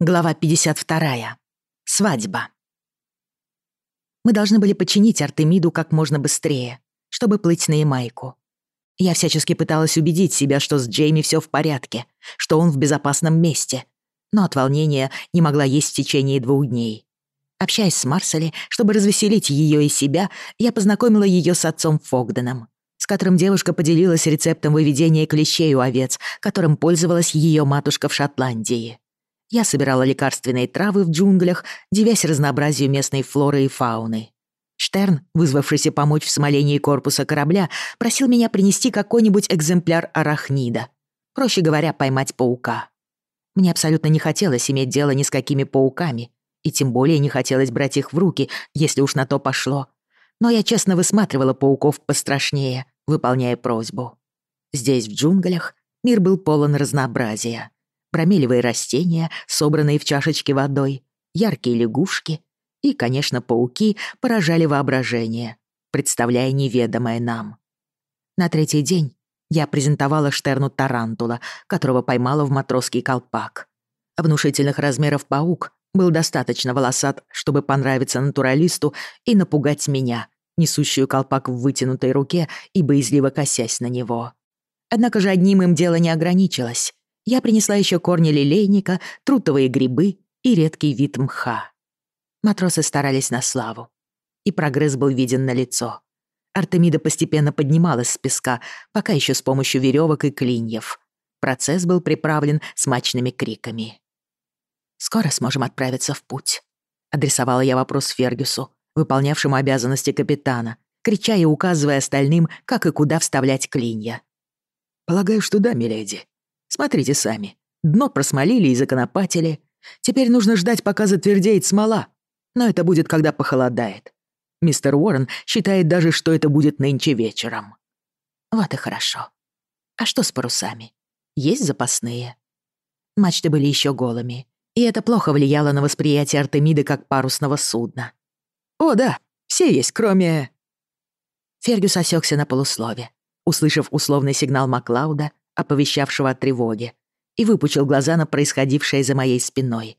Глава 52. Свадьба. Мы должны были починить Артемиду как можно быстрее, чтобы плыть на Ямайку. Я всячески пыталась убедить себя, что с Джейми все в порядке, что он в безопасном месте, но от волнения не могла есть в течение двух дней. Общаясь с Марсели, чтобы развеселить ее и себя, я познакомила ее с отцом Фогденом, с которым девушка поделилась рецептом выведения клещей у овец, которым пользовалась ее матушка в Шотландии. Я собирала лекарственные травы в джунглях, девясь разнообразию местной флоры и фауны. Штерн, вызвавшийся помочь в смолении корпуса корабля, просил меня принести какой-нибудь экземпляр арахнида. Проще говоря, поймать паука. Мне абсолютно не хотелось иметь дело ни с какими пауками, и тем более не хотелось брать их в руки, если уж на то пошло. Но я честно высматривала пауков пострашнее, выполняя просьбу. Здесь, в джунглях, мир был полон разнообразия промеливые растения, собранные в чашечке водой, яркие лягушки и, конечно, пауки поражали воображение, представляя неведомое нам. На третий день я презентовала Штерну тарантула, которого поймала в матросский колпак. Внушительных размеров паук был достаточно волосат, чтобы понравиться натуралисту и напугать меня, несущую колпак в вытянутой руке и боязливо косясь на него. Однако же одним им дело не ограничилось я принесла еще корни лилейника, трутовые грибы и редкий вид мха. Матросы старались на славу, и прогресс был виден на лицо. Артемида постепенно поднималась с песка, пока еще с помощью веревок и клиньев. Процесс был приправлен смачными криками. «Скоро сможем отправиться в путь», — адресовала я вопрос Фергюсу, выполнявшему обязанности капитана, крича и указывая остальным, как и куда вставлять клинья. «Полагаю, что да, миледи», Смотрите сами. Дно просмолили и законопатили. Теперь нужно ждать, пока затвердеет смола. Но это будет, когда похолодает. Мистер Уоррен считает даже, что это будет нынче вечером. Вот и хорошо. А что с парусами? Есть запасные? Мачты были еще голыми, и это плохо влияло на восприятие Артемиды как парусного судна. «О, да, все есть, кроме...» Фергюс осекся на полуслове, услышав условный сигнал Маклауда оповещавшего о тревоге, и выпучил глаза на происходившее за моей спиной.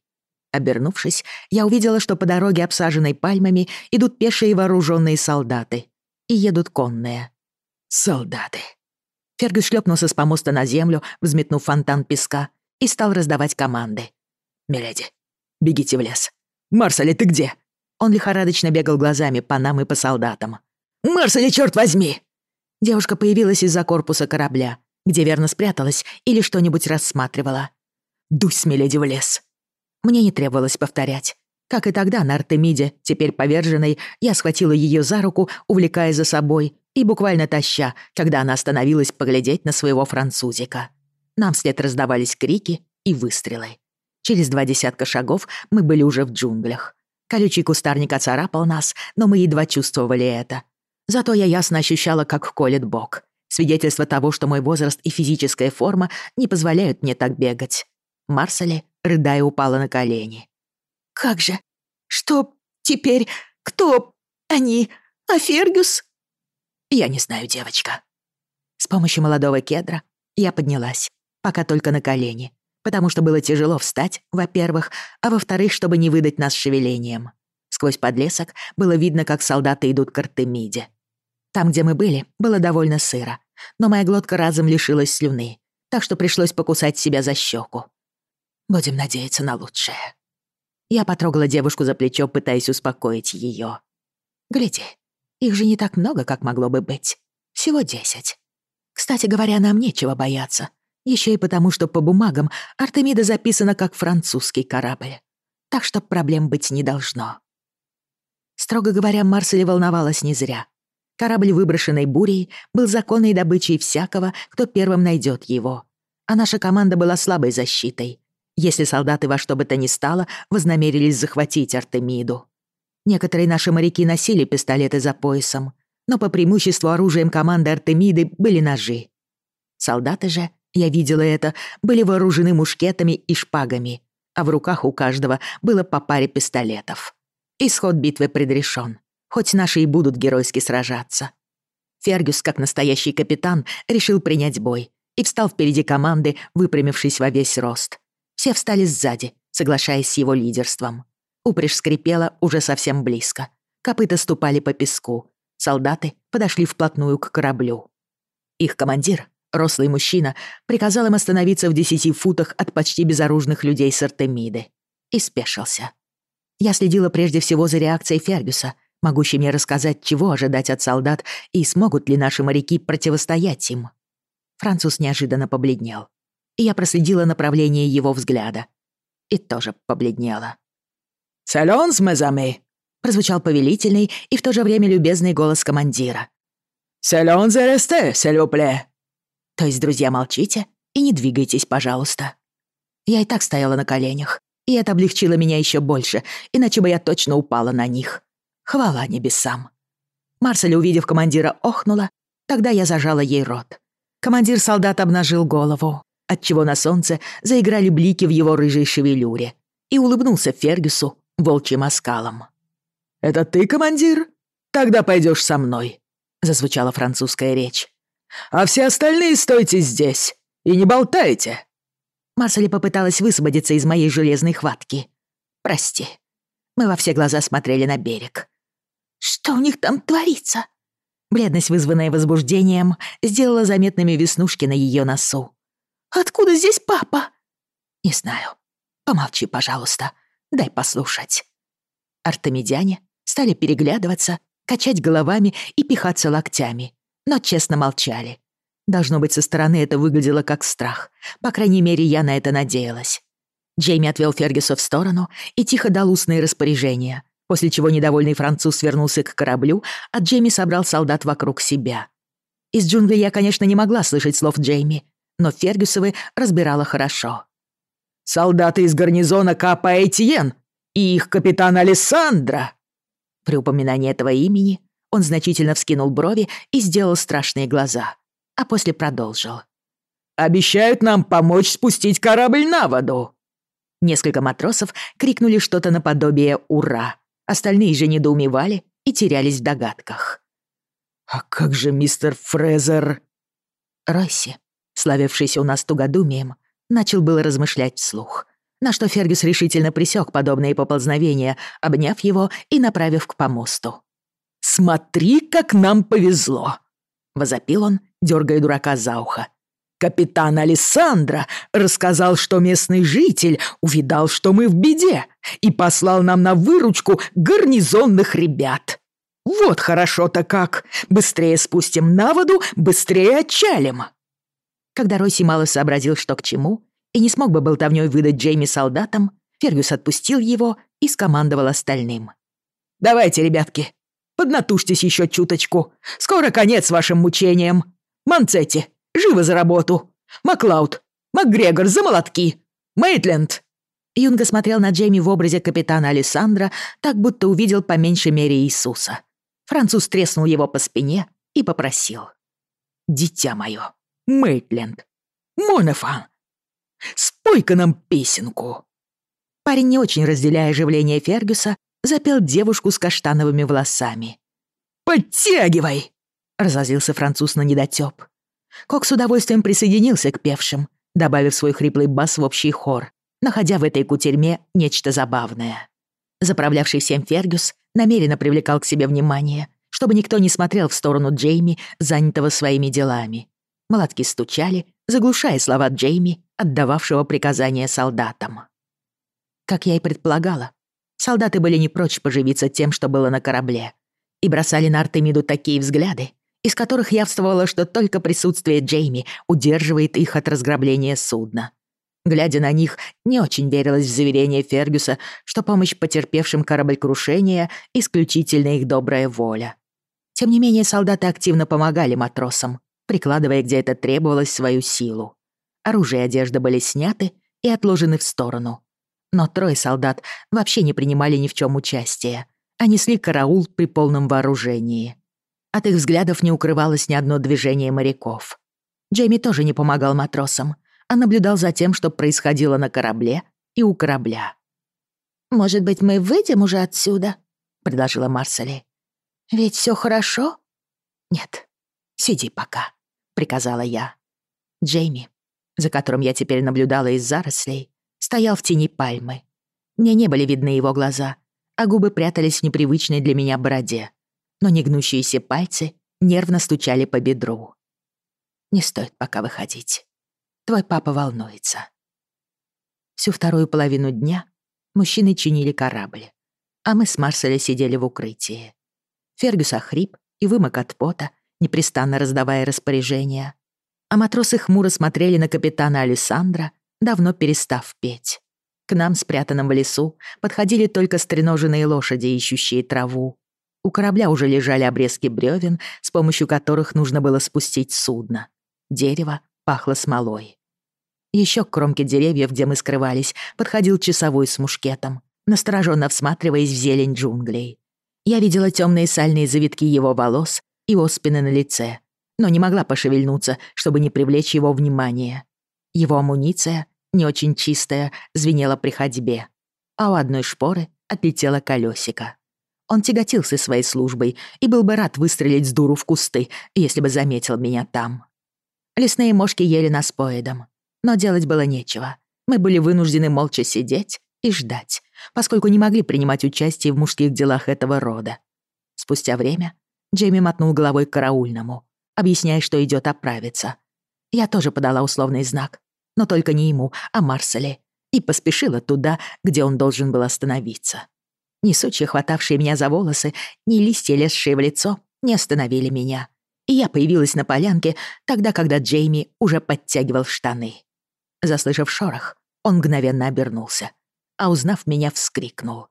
Обернувшись, я увидела, что по дороге, обсаженной пальмами, идут пешие вооруженные солдаты. И едут конные. Солдаты. Фергюс шлепнулся с помоста на землю, взметнув фонтан песка, и стал раздавать команды. «Миледи, бегите в лес. Марсали, ты где?» Он лихорадочно бегал глазами по нам и по солдатам. «Марсали, черт возьми!» Девушка появилась из-за корпуса корабля где верно спряталась или что-нибудь рассматривала. «Дусь, миледи, в лес!» Мне не требовалось повторять. Как и тогда на Артемиде, теперь поверженной, я схватила ее за руку, увлекая за собой и буквально таща, когда она остановилась поглядеть на своего французика. Нам вслед раздавались крики и выстрелы. Через два десятка шагов мы были уже в джунглях. Колючий кустарник оцарапал нас, но мы едва чувствовали это. Зато я ясно ощущала, как колет бок. Свидетельство того, что мой возраст и физическая форма не позволяют мне так бегать. Марсели, рыдая, упала на колени. «Как же? Что теперь? Кто они? А Фергюс?» «Я не знаю, девочка». С помощью молодого кедра я поднялась, пока только на колени, потому что было тяжело встать, во-первых, а во-вторых, чтобы не выдать нас шевелением. Сквозь подлесок было видно, как солдаты идут к Артемиде. Там, где мы были, было довольно сыро, но моя глотка разом лишилась слюны, так что пришлось покусать себя за щеку. Будем надеяться на лучшее. Я потрогала девушку за плечо, пытаясь успокоить ее. Гляди, их же не так много, как могло бы быть. Всего десять. Кстати говоря, нам нечего бояться. Еще и потому, что по бумагам Артемида записана как французский корабль. Так что проблем быть не должно. Строго говоря, Марселе волновалась не зря. Корабль, выброшенный бурей, был законной добычей всякого, кто первым найдет его. А наша команда была слабой защитой, если солдаты во что бы то ни стало вознамерились захватить Артемиду. Некоторые наши моряки носили пистолеты за поясом, но по преимуществу оружием команды Артемиды были ножи. Солдаты же, я видела это, были вооружены мушкетами и шпагами, а в руках у каждого было по паре пистолетов. Исход битвы предрешен хоть наши и будут геройски сражаться. Фергюс, как настоящий капитан, решил принять бой и встал впереди команды, выпрямившись во весь рост. Все встали сзади, соглашаясь с его лидерством. Упряжь скрипела уже совсем близко. Копыта ступали по песку. Солдаты подошли вплотную к кораблю. Их командир, рослый мужчина, приказал им остановиться в десяти футах от почти безоружных людей с Артемиды. И спешился. Я следила прежде всего за реакцией Фергюса, могущей мне рассказать, чего ожидать от солдат и смогут ли наши моряки противостоять им. Француз неожиданно побледнел. И я проследила направление его взгляда. И тоже побледнела. «Салонс, мезами!» прозвучал повелительный и в то же время любезный голос командира. «Салон за ресте, s'il То есть, друзья, молчите и не двигайтесь, пожалуйста. Я и так стояла на коленях, и это облегчило меня еще больше, иначе бы я точно упала на них. Хвала небесам. Марселя, увидев командира, охнула, тогда я зажала ей рот. Командир солдат обнажил голову, отчего на солнце заиграли блики в его рыжей шевелюре, и улыбнулся Фергюсу волчьим оскалом. «Это ты, командир? Тогда пойдешь со мной», — зазвучала французская речь. «А все остальные стойте здесь и не болтайте». Марсели попыталась высвободиться из моей железной хватки. «Прости». Мы во все глаза смотрели на берег. «Что у них там творится?» Бледность, вызванная возбуждением, сделала заметными веснушки на ее носу. «Откуда здесь папа?» «Не знаю. Помолчи, пожалуйста. Дай послушать». Артемидяне стали переглядываться, качать головами и пихаться локтями, но честно молчали. Должно быть, со стороны это выглядело как страх. По крайней мере, я на это надеялась. Джейми отвел Фергюса в сторону и тихо дал устные распоряжения, после чего недовольный француз вернулся к кораблю, а Джейми собрал солдат вокруг себя. Из джунглей я, конечно, не могла слышать слов Джейми, но Фергюсовы разбирала хорошо. «Солдаты из гарнизона Капа Этьен и их капитан Алессандро!» При упоминании этого имени он значительно вскинул брови и сделал страшные глаза, а после продолжил. «Обещают нам помочь спустить корабль на воду!» Несколько матросов крикнули что-то наподобие «Ура!», остальные же недоумевали и терялись в догадках. «А как же мистер Фрезер?» Ройси, славившийся у нас тугодумием, начал было размышлять вслух, на что Фергюс решительно присек подобные поползновения, обняв его и направив к помосту. «Смотри, как нам повезло!» — возопил он, дергая дурака за ухо. «Капитан Алессандро рассказал, что местный житель увидал, что мы в беде, и послал нам на выручку гарнизонных ребят. Вот хорошо-то как! Быстрее спустим на воду, быстрее отчалим!» Когда Ройси мало сообразил, что к чему, и не смог бы болтовнёй выдать Джейми солдатам, Фергюс отпустил его и скомандовал остальным. «Давайте, ребятки, поднатужьтесь еще чуточку. Скоро конец вашим мучениям. Манцетти, живо за работу. Маклауд, МакГрегор, за молотки. Мейтленд!» Юнга смотрел на Джейми в образе капитана Александра, так будто увидел по меньшей мере Иисуса. Француз треснул его по спине и попросил. «Дитя мое, Мейтленд, Монефан, Спой-ка нам песенку!» Парень, не очень разделяя оживление Фергюса, запел девушку с каштановыми волосами. «Подтягивай!» — разозлился француз на недотёп. Кок с удовольствием присоединился к певшим, добавив свой хриплый бас в общий хор, находя в этой кутерьме нечто забавное. Заправлявший всем Фергюс намеренно привлекал к себе внимание, чтобы никто не смотрел в сторону Джейми, занятого своими делами. Молотки стучали, заглушая слова Джейми, отдававшего приказания солдатам. Как я и предполагала, солдаты были не прочь поживиться тем, что было на корабле, и бросали на Артемиду такие взгляды, из которых явствовало, что только присутствие Джейми удерживает их от разграбления судна. Глядя на них, не очень верилось в заверение Фергюса, что помощь потерпевшим кораблекрушения — исключительно их добрая воля. Тем не менее, солдаты активно помогали матросам, прикладывая, где это требовалось, свою силу. Оружие и одежда были сняты и отложены в сторону. Но трое солдат вообще не принимали ни в чем участия, а несли караул при полном вооружении. От их взглядов не укрывалось ни одно движение моряков. Джейми тоже не помогал матросам, а наблюдал за тем, что происходило на корабле и у корабля. «Может быть, мы выйдем уже отсюда?» — предложила Марсели. «Ведь все хорошо?» «Нет, сиди пока», — приказала я. Джейми, за которым я теперь наблюдала из зарослей, стоял в тени пальмы. Мне не были видны его глаза, а губы прятались в непривычной для меня бороде, но негнущиеся пальцы нервно стучали по бедру. «Не стоит пока выходить. Твой папа волнуется». Всю вторую половину дня мужчины чинили корабль, а мы с Марселя сидели в укрытии. Фергюс охрип и вымок от пота, непрестанно раздавая распоряжения, а матросы хмуро смотрели на капитана Александра, давно перестав петь. К нам, спрятанным в лесу, подходили только стреноженные лошади, ищущие траву. У корабля уже лежали обрезки бревен, с помощью которых нужно было спустить судно. Дерево пахло смолой. Еще к кромке деревьев, где мы скрывались, подходил часовой с мушкетом, настороженно всматриваясь в зелень джунглей. Я видела темные сальные завитки его волос и оспины на лице, но не могла пошевельнуться, чтобы не привлечь его внимание. Его амуниция не очень чистая, звенела при ходьбе, а у одной шпоры отлетело колесико. Он тяготился своей службой и был бы рад выстрелить с дуру в кусты, если бы заметил меня там. Лесные мошки ели нас поедом, но делать было нечего. Мы были вынуждены молча сидеть и ждать, поскольку не могли принимать участие в мужских делах этого рода. Спустя время Джейми мотнул головой к караульному, объясняя, что идет оправиться. Я тоже подала условный знак, но только не ему, а Марселе, и поспешила туда, где он должен был остановиться. Ни сучья, хватавшие меня за волосы, ни листья, лезшие в лицо, не остановили меня. И я появилась на полянке тогда, когда Джейми уже подтягивал штаны. Заслышав шорох, он мгновенно обернулся, а узнав меня, вскрикнул.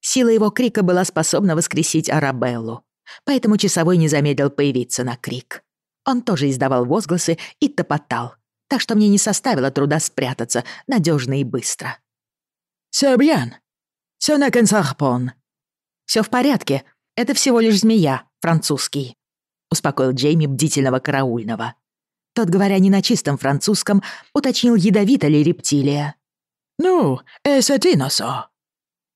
Сила его крика была способна воскресить Арабеллу, поэтому часовой не замедлил появиться на крик. Он тоже издавал возгласы и топотал, так что мне не составило труда спрятаться надежно и быстро. «Все bien. Все на консарпон». «Все в порядке. Это всего лишь змея, французский», — успокоил Джейми бдительного караульного. Тот, говоря не на чистом французском, уточнил, ядовита ли рептилия. «Ну, это диносо».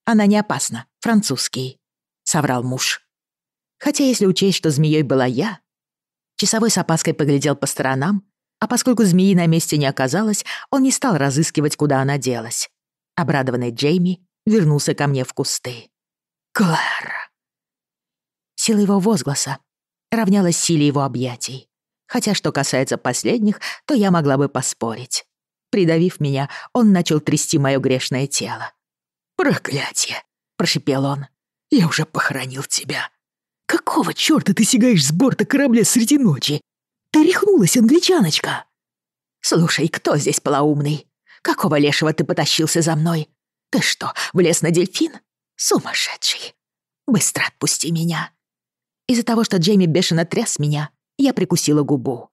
«Она не опасна, французский», — соврал муж. Хотя если учесть, что змеей была я... Часовой с опаской поглядел по сторонам а поскольку змеи на месте не оказалось, он не стал разыскивать, куда она делась. Обрадованный Джейми вернулся ко мне в кусты. «Клэр!» Сила его возгласа равнялась силе его объятий. Хотя, что касается последних, то я могла бы поспорить. Придавив меня, он начал трясти мое грешное тело. «Проклятие!» — прошипел он. «Я уже похоронил тебя. Какого чёрта ты сигаешь с борта корабля среди ночи? Ты рехнулась, англичаночка!» «Слушай, кто здесь полоумный? Какого лешего ты потащился за мной? Ты что, влез на дельфин? Сумасшедший! Быстро отпусти меня!» Из-за того, что Джейми бешено тряс меня, я прикусила губу.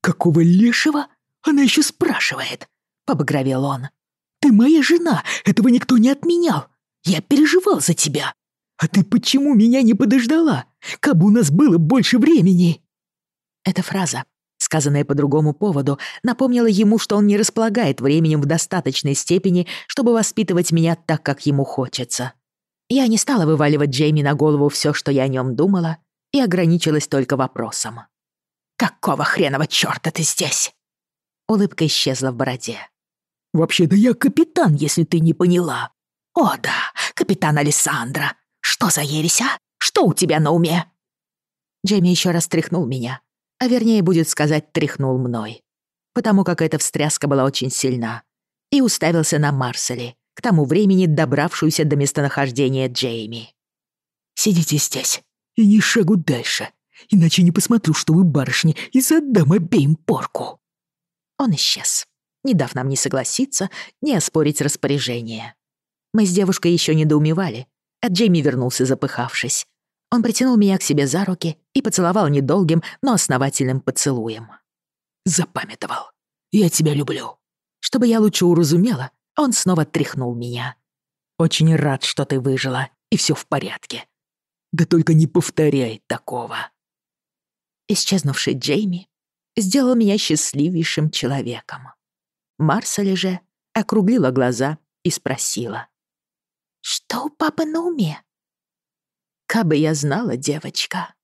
«Какого лешего? Она еще спрашивает!» — побагровел он. «Ты моя жена, этого никто не отменял. Я переживал за тебя. А ты почему меня не подождала? Кабы у нас было больше времени!» Эта фраза, сказанная по другому поводу, напомнила ему, что он не располагает временем в достаточной степени, чтобы воспитывать меня так, как ему хочется. Я не стала вываливать Джейми на голову все, что я о нем думала, и ограничилась только вопросом. «Какого хренового чёрта ты здесь?» Улыбка исчезла в бороде. «Вообще-то я капитан, если ты не поняла». «О да, капитан Александра. Что за ересь, а? Что у тебя на уме?» Джейми еще раз тряхнул меня, а вернее будет сказать, тряхнул мной, потому как эта встряска была очень сильна, и уставился на Марсели, к тому времени добравшуюся до местонахождения Джейми. «Сидите здесь и ни шагу дальше, иначе не посмотрю, что вы барышни, и задам обеим порку». Он исчез, не дав нам ни согласиться, ни оспорить распоряжение. Мы с девушкой еще недоумевали, а Джейми вернулся запыхавшись. Он притянул меня к себе за руки и поцеловал недолгим, но основательным поцелуем. «Запамятовал. Я тебя люблю». Чтобы я лучше уразумела, он снова тряхнул меня. «Очень рад, что ты выжила, и все в порядке». «Да только не повторяй такого». Исчезнувший Джейми сделал меня счастливейшим человеком. Марселя же округлила глаза и спросила. «Что у папы на уме?» Кабы я знала, девочка.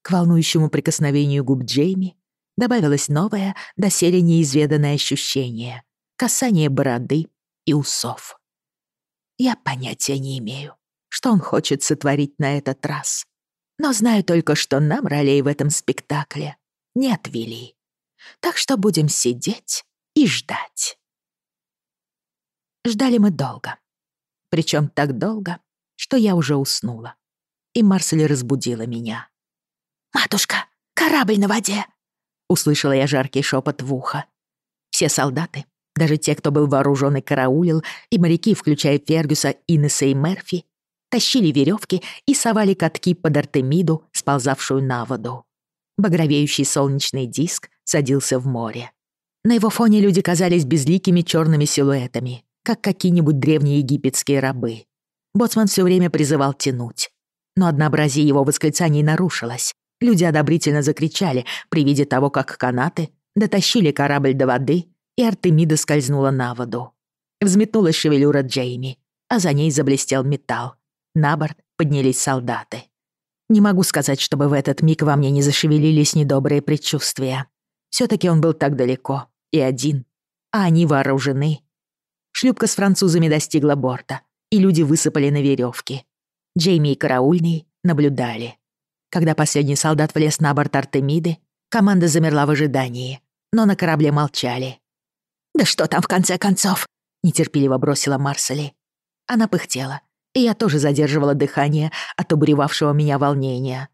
К волнующему прикосновению губ Джейми добавилось новое, доселе неизведанное ощущение. Касание бороды, и усов. Я понятия не имею, что он хочет сотворить на этот раз. Но знаю только, что нам ролей в этом спектакле не отвели. Так что будем сидеть и ждать. Ждали мы долго. Причем так долго, что я уже уснула. И Марсель разбудила меня. «Матушка, корабль на воде!» Услышала я жаркий шепот в ухо. Все солдаты, даже те, кто был вооружен и караулил, и моряки, включая Фергюса, Иннеса и Мерфи, тащили веревки и совали катки под Артемиду, сползавшую на воду. Багровеющий солнечный диск садился в море. На его фоне люди казались безликими черными силуэтами, как какие-нибудь древние египетские рабы. Боцман все время призывал тянуть. Но однообразие его восклицаний нарушилось. Люди одобрительно закричали при виде того, как канаты дотащили корабль до воды, и Артемида скользнула на воду. Взметнулась шевелюра Джейми, а за ней заблестел металл. На борт поднялись солдаты. Не могу сказать, чтобы в этот миг во мне не зашевелились недобрые предчувствия. все таки он был так далеко и один, а они вооружены. Шлюпка с французами достигла борта, и люди высыпали на веревки. Джейми и караульный наблюдали. Когда последний солдат влез на борт Артемиды, команда замерла в ожидании, но на корабле молчали. «Да что там в конце концов?» — нетерпеливо бросила Марсели. Она пыхтела, и я тоже задерживала дыхание от обуревавшего меня волнения.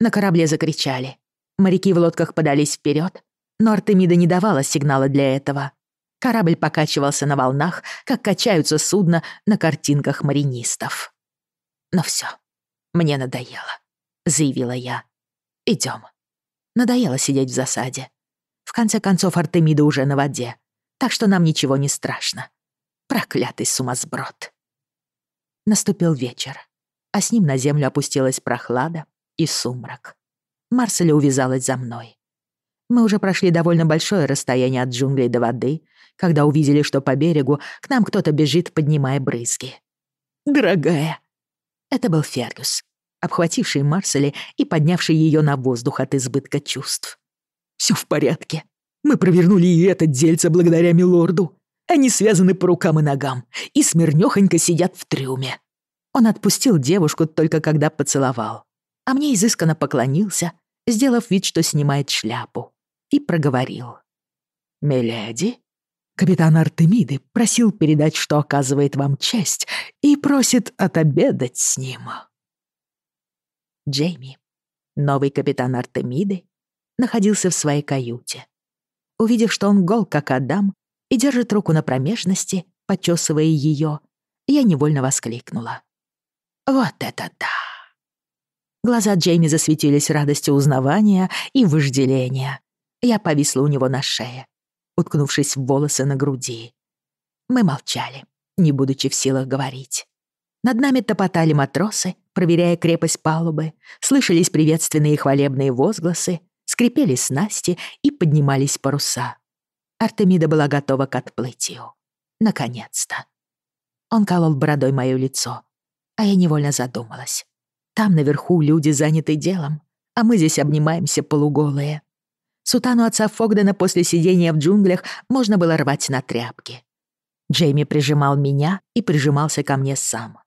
На корабле закричали. Моряки в лодках подались вперед, но Артемида не давала сигнала для этого. Корабль покачивался на волнах, как качаются судна на картинках маринистов. «Но все, мне надоело», — заявила я. Идем. Надоело сидеть в засаде. В конце концов, Артемида уже на воде, так что нам ничего не страшно. Проклятый сумасброд. Наступил вечер, а с ним на землю опустилась прохлада и сумрак. Марселя увязалась за мной. Мы уже прошли довольно большое расстояние от джунглей до воды, когда увидели, что по берегу к нам кто-то бежит, поднимая брызги. «Дорогая!» Это был Фергюс, обхвативший Марсели и поднявший ее на воздух от избытка чувств. Все в порядке. Мы провернули и это дельце благодаря милорду. Они связаны по рукам и ногам и смирнёхонько сидят в трюме. Он отпустил девушку только когда поцеловал, а мне изысканно поклонился, сделав вид, что снимает шляпу, и проговорил. «Миледи, капитан Артемиды просил передать, что оказывает вам честь, и просит отобедать с ним». Джейми, новый капитан Артемиды, находился в своей каюте. Увидев, что он гол, как Адам, и держит руку на промежности, почесывая ее, я невольно воскликнула. «Вот это да!» Глаза Джейми засветились радостью узнавания и вожделения. Я повисла у него на шее, уткнувшись в волосы на груди. Мы молчали, не будучи в силах говорить. Над нами топотали матросы, проверяя крепость палубы, слышались приветственные и хвалебные возгласы, скрипели снасти и поднимались паруса. Артемида была готова к отплытию. Наконец-то. Он колол бородой моё лицо, а я невольно задумалась. Там наверху люди заняты делом, а мы здесь обнимаемся полуголые. Сутану отца Фогдена после сидения в джунглях можно было рвать на тряпки. Джейми прижимал меня и прижимался ко мне сам.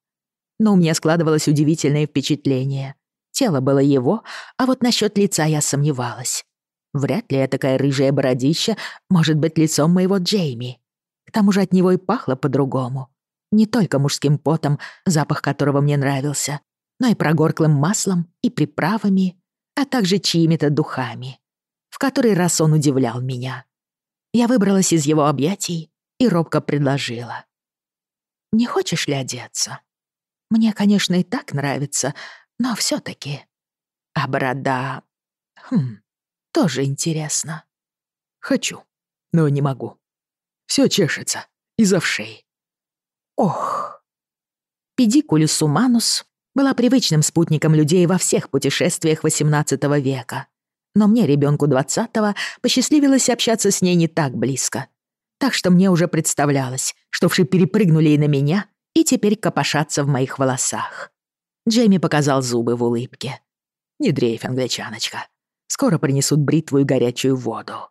Но у меня складывалось удивительное впечатление. Тело было его, а вот насчет лица я сомневалась. Вряд ли такая рыжая бородища может быть лицом моего Джейми. К тому же от него и пахло по-другому. Не только мужским потом, запах которого мне нравился, но и прогорклым маслом и приправами, а также чьими-то духами. В который раз он удивлял меня. Я выбралась из его объятий и робко предложила. «Не хочешь ли одеться? Мне, конечно, и так нравится, но все таки А борода... Хм, тоже интересно. Хочу, но не могу. Все чешется из-за вшей. Ох. Педикулюс уманус была привычным спутником людей во всех путешествиях XVIII века. Но мне, ребенку XX, посчастливилось общаться с ней не так близко. Так что мне уже представлялось, что вши перепрыгнули и на меня, и теперь копошатся в моих волосах. Джейми показал зубы в улыбке. «Не дрейф, англичаночка. Скоро принесут бритву и горячую воду.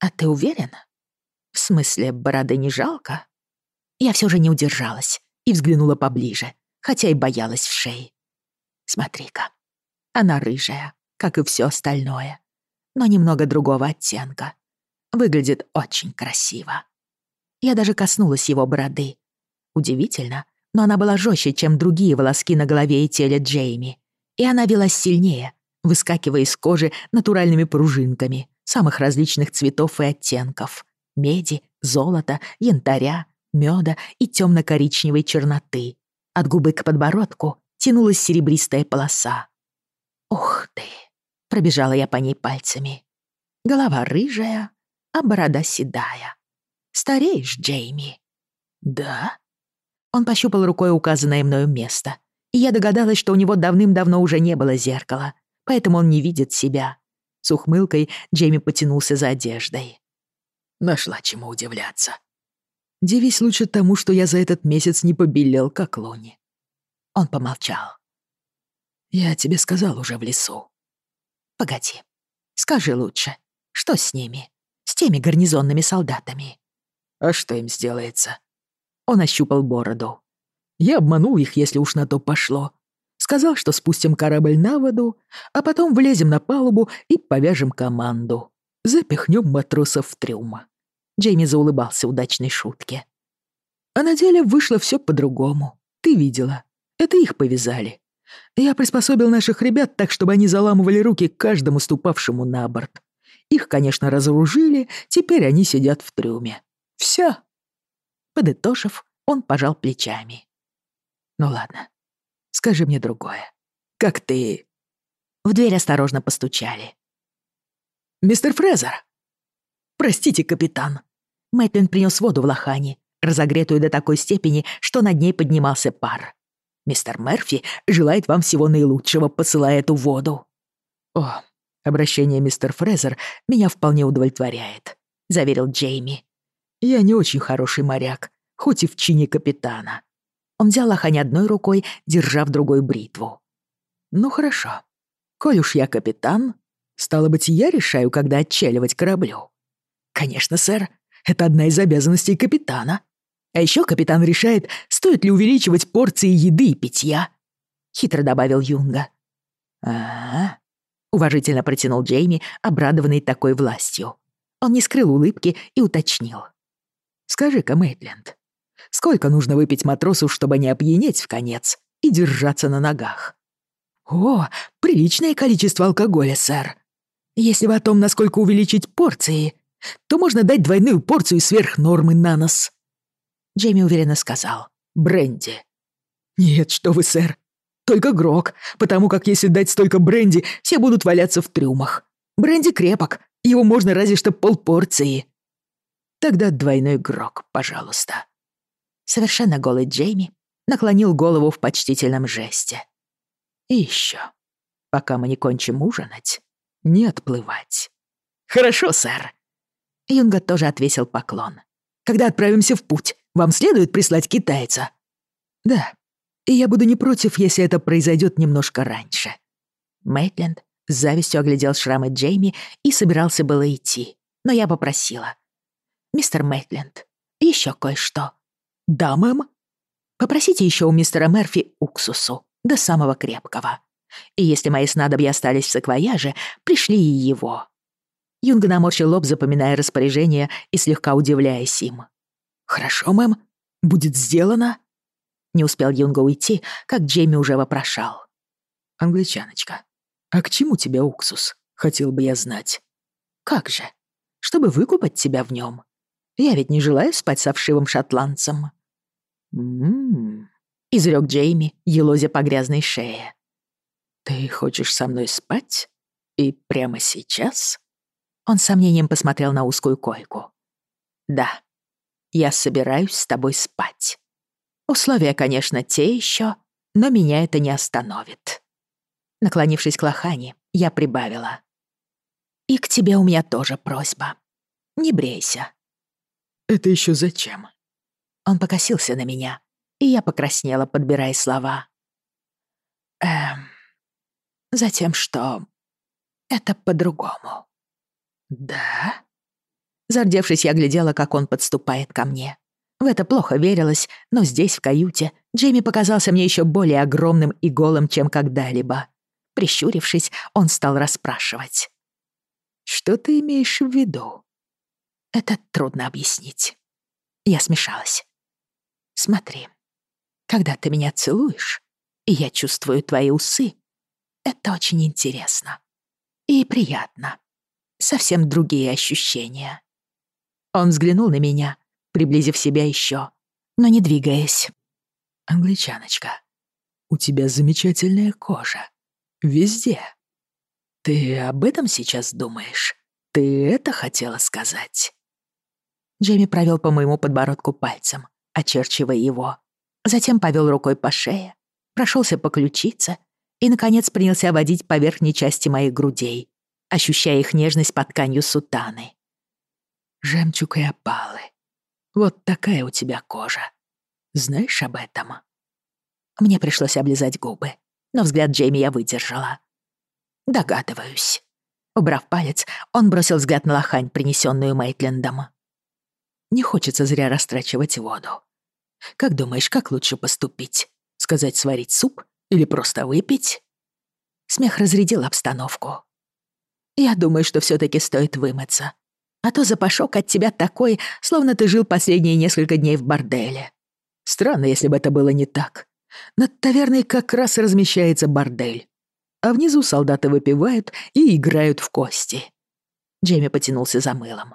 А ты уверен? В смысле, бороды не жалко? Я все же не удержалась и взглянула поближе, хотя и боялась в шеи. Смотри-ка, она рыжая, как и все остальное, но немного другого оттенка. Выглядит очень красиво. Я даже коснулась его бороды. Удивительно, но она была жестче, чем другие волоски на голове и теле Джейми. И она велась сильнее, выскакивая из кожи натуральными пружинками самых различных цветов и оттенков. Меди, золота, янтаря, меда и темно-коричневой черноты. От губы к подбородку тянулась серебристая полоса. «Ух ты!» — пробежала я по ней пальцами. Голова рыжая, а борода седая. «Стареешь, Джейми?» «Да?» Он пощупал рукой указанное мною место, и я догадалась, что у него давным-давно уже не было зеркала, поэтому он не видит себя. С ухмылкой Джейми потянулся за одеждой. Нашла чему удивляться. Дивись лучше тому, что я за этот месяц не побелел, как Луни. Он помолчал. Я тебе сказал уже в лесу. Погоди. Скажи лучше, что с ними? С теми гарнизонными солдатами? А что им сделается? Он ощупал бороду. Я обманул их, если уж на то пошло. Сказал, что спустим корабль на воду, а потом влезем на палубу и повяжем команду. Запихнем матросов в трюм. Джейми заулыбался удачной шутке. А на деле вышло все по-другому. Ты видела. Это их повязали. Я приспособил наших ребят так, чтобы они заламывали руки каждому ступавшему на борт. Их, конечно, разоружили, теперь они сидят в трюме. Все. Подытожив, он пожал плечами. Ну ладно, скажи мне другое. Как ты...» В дверь осторожно постучали. «Мистер Фрезер!» «Простите, капитан». Мэтлин принес воду в лохане, разогретую до такой степени, что над ней поднимался пар. «Мистер Мерфи желает вам всего наилучшего, посылая эту воду». «О, обращение мистер Фрезер меня вполне удовлетворяет», — заверил Джейми. Я не очень хороший моряк, хоть и в чине капитана. Он взял лохань одной рукой, держа в другой бритву. Ну хорошо. Коль уж я капитан, стало быть, я решаю, когда отчаливать кораблю. Конечно, сэр, это одна из обязанностей капитана. А еще капитан решает, стоит ли увеличивать порции еды и питья. Хитро добавил Юнга. а, -а, уважительно протянул Джейми, обрадованный такой властью. Он не скрыл улыбки и уточнил. Скажи-ка, Мэйтленд, сколько нужно выпить матросу, чтобы не опьянеть в конец и держаться на ногах? О, приличное количество алкоголя, сэр. Если вы о том, насколько увеличить порции, то можно дать двойную порцию сверх нормы на нос. Джейми уверенно сказал. Бренди. Нет, что вы, сэр. Только грок, потому как если дать столько бренди, все будут валяться в трюмах. Бренди крепок, его можно разве что полпорции. Тогда двойной грок, пожалуйста». Совершенно голый Джейми наклонил голову в почтительном жесте. «И еще, пока мы не кончим ужинать, не отплывать». «Хорошо, сэр». Юнга тоже отвесил поклон. «Когда отправимся в путь, вам следует прислать китайца?» «Да, и я буду не против, если это произойдет немножко раньше». Мейтленд с завистью оглядел шрамы Джейми и собирался было идти, но я попросила мистер Мэтленд, еще кое-что». «Да, мэм?» «Попросите еще у мистера Мерфи уксусу, до самого крепкого. И если мои снадобья остались в саквояже, пришли и его». Юнг наморщил лоб, запоминая распоряжение и слегка удивляясь им. «Хорошо, мэм. Будет сделано». Не успел Юнга уйти, как Джейми уже вопрошал. «Англичаночка, а к чему тебе уксус? Хотел бы я знать». «Как же? Чтобы выкупать тебя в нем. Я ведь не желаю спать со вшивым шотландцем». «М-м-м», изрёк Джейми, елозя по грязной шее. «Ты хочешь со мной спать? И прямо сейчас?» Он с сомнением посмотрел на узкую койку. «Да, я собираюсь с тобой спать. Условия, конечно, те еще, но меня это не остановит». Наклонившись к Лохане, я прибавила. «И к тебе у меня тоже просьба. Не брейся. «Это еще зачем?» Он покосился на меня, и я покраснела, подбирая слова. «Эм... Затем что? Это по-другому». «Да?» Зардевшись, я глядела, как он подступает ко мне. В это плохо верилось, но здесь, в каюте, Джейми показался мне еще более огромным и голым, чем когда-либо. Прищурившись, он стал расспрашивать. «Что ты имеешь в виду?» Это трудно объяснить. Я смешалась. Смотри, когда ты меня целуешь, и я чувствую твои усы, это очень интересно. И приятно. Совсем другие ощущения. Он взглянул на меня, приблизив себя еще, но не двигаясь. «Англичаночка, у тебя замечательная кожа. Везде. Ты об этом сейчас думаешь? Ты это хотела сказать?» Джейми провел по моему подбородку пальцем, очерчивая его. Затем повел рукой по шее, прошелся по ключице и, наконец, принялся водить по верхней части моих грудей, ощущая их нежность под тканью сутаны. «Жемчуг и опалы. Вот такая у тебя кожа. Знаешь об этом?» Мне пришлось облизать губы, но взгляд Джейми я выдержала. «Догадываюсь». Убрав палец, он бросил взгляд на лохань, принесенную Мейтлендом. «Не хочется зря растрачивать воду. Как думаешь, как лучше поступить? Сказать сварить суп или просто выпить?» Смех разрядил обстановку. «Я думаю, что все таки стоит вымыться. А то запашок от тебя такой, словно ты жил последние несколько дней в борделе. Странно, если бы это было не так. Над таверной как раз размещается бордель. А внизу солдаты выпивают и играют в кости. Джейми потянулся за мылом.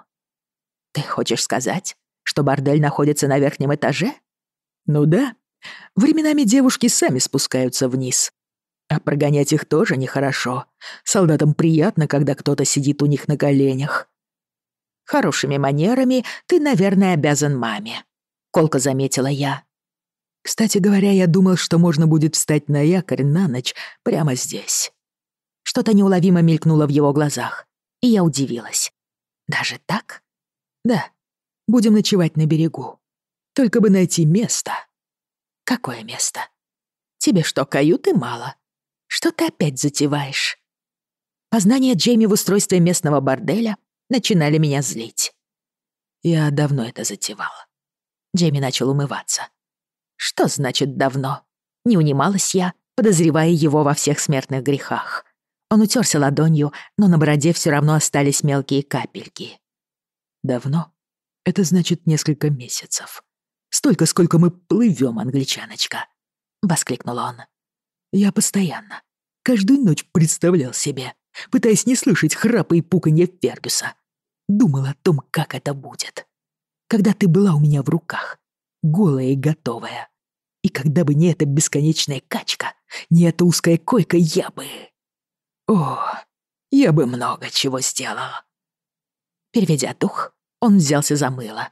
«Ты хочешь сказать, что бордель находится на верхнем этаже?» «Ну да. Временами девушки сами спускаются вниз. А прогонять их тоже нехорошо. Солдатам приятно, когда кто-то сидит у них на коленях. Хорошими манерами ты, наверное, обязан маме», — колко заметила я. «Кстати говоря, я думал, что можно будет встать на якорь на ночь прямо здесь». Что-то неуловимо мелькнуло в его глазах, и я удивилась. «Даже так?» «Да, будем ночевать на берегу. Только бы найти место». «Какое место? Тебе что, каюты мало? Что ты опять затеваешь?» Познание Джейми в устройстве местного борделя начинали меня злить. Я давно это затевал. Джейми начал умываться. Что значит «давно»? Не унималась я, подозревая его во всех смертных грехах. Он утерся ладонью, но на бороде все равно остались мелкие капельки. «Давно? Это значит несколько месяцев. Столько, сколько мы плывем, англичаночка!» — воскликнул он. «Я постоянно, каждую ночь представлял себе, пытаясь не слышать храпа и пуканья Фергюса. Думал о том, как это будет. Когда ты была у меня в руках, голая и готовая. И когда бы не эта бесконечная качка, не эта узкая койка, я бы... О, я бы много чего сделал. Переведя дух, он взялся за мыло.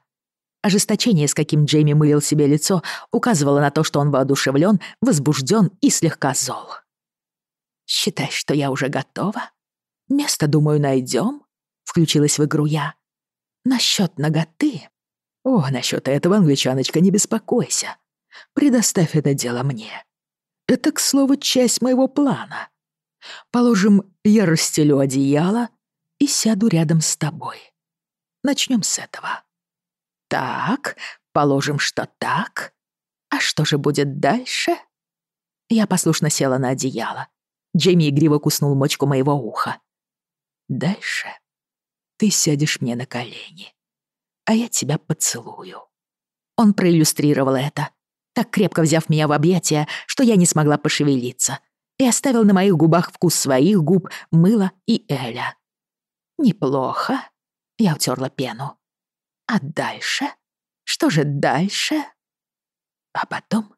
Ожесточение, с каким Джейми мылил себе лицо, указывало на то, что он воодушевлен, возбужден и слегка зол. «Считай, что я уже готова?» Место, думаю, найдем. Включилась в игру я. Насчет ноготы. О, насчет этого, англичаночка, не беспокойся. Предоставь это дело мне. Это, к слову, часть моего плана. Положим, я расстелю одеяло и сяду рядом с тобой. Начнем с этого. Так, положим, что так. А что же будет дальше? Я послушно села на одеяло. Джейми игриво куснул мочку моего уха. Дальше ты сядешь мне на колени, а я тебя поцелую». Он проиллюстрировал это, так крепко взяв меня в объятия, что я не смогла пошевелиться, и оставил на моих губах вкус своих губ, мыла и Эля. «Неплохо», — я утерла пену. «А дальше? Что же дальше?» «А потом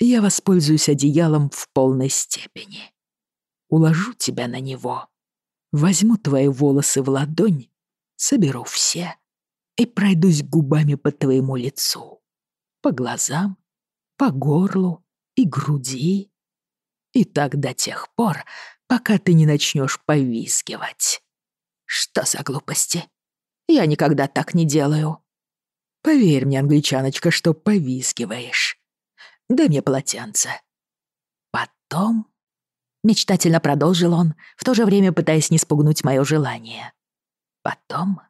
я воспользуюсь одеялом в полной степени. Уложу тебя на него» Возьму твои волосы в ладонь, соберу все и пройдусь губами по твоему лицу, по глазам, по горлу и груди. И так до тех пор, пока ты не начнешь повизгивать. Что за глупости? Я никогда так не делаю. Поверь мне, англичаночка, что повизгиваешь. Дай мне полотенце. Потом Мечтательно продолжил он, в то же время пытаясь не спугнуть мое желание. Потом